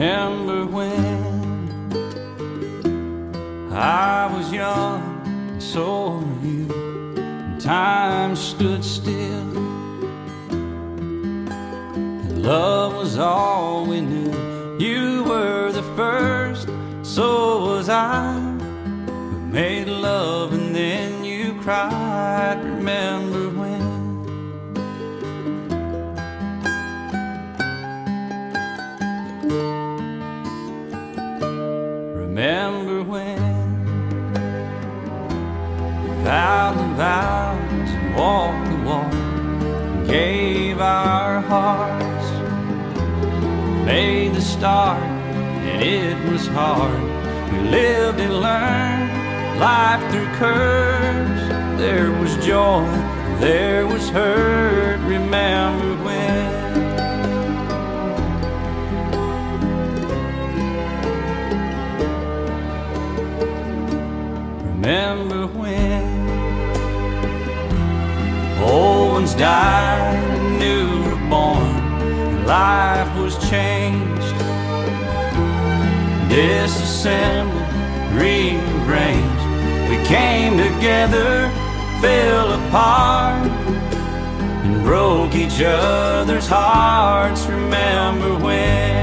Remember when I was young, and so were you, and time stood still. And love was all we knew. You were the first, so was I. We made love and then you cried. Remember Remember when we vowed the vows and walked the walk and gave our hearts, made the start, and it was hard. We lived and learned life threw curves. There was joy, there was hurt. Remember when? Old ones died and new were born, life was changed, disassembled, rearranged. We came together, fell apart, and broke each other's hearts. Remember when?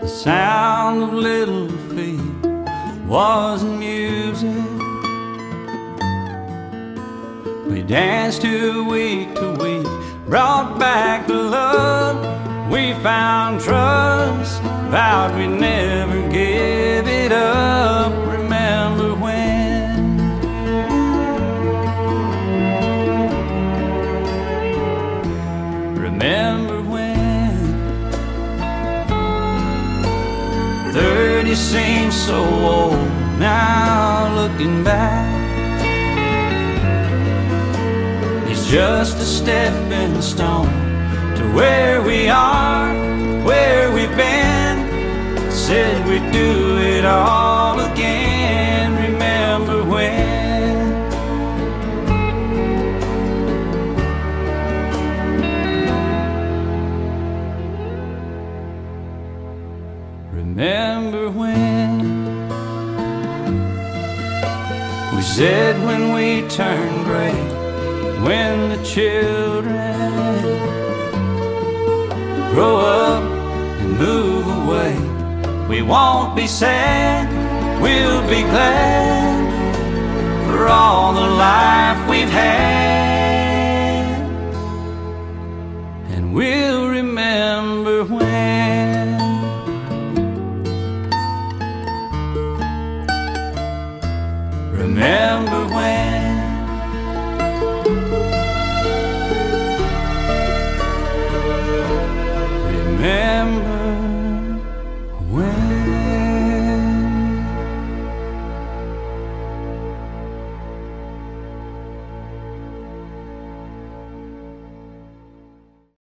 The sound of little feet was music? We danced to week to week, brought back the love. We found trust, vowed we'd never give it up. Remember when? Remember 30 seems so old. Now looking back It's just a stepping stone to where Remember when we said when we turn gray, when the children grow up and move away, we won't be sad, we'll be glad for all the life we've had, Remember when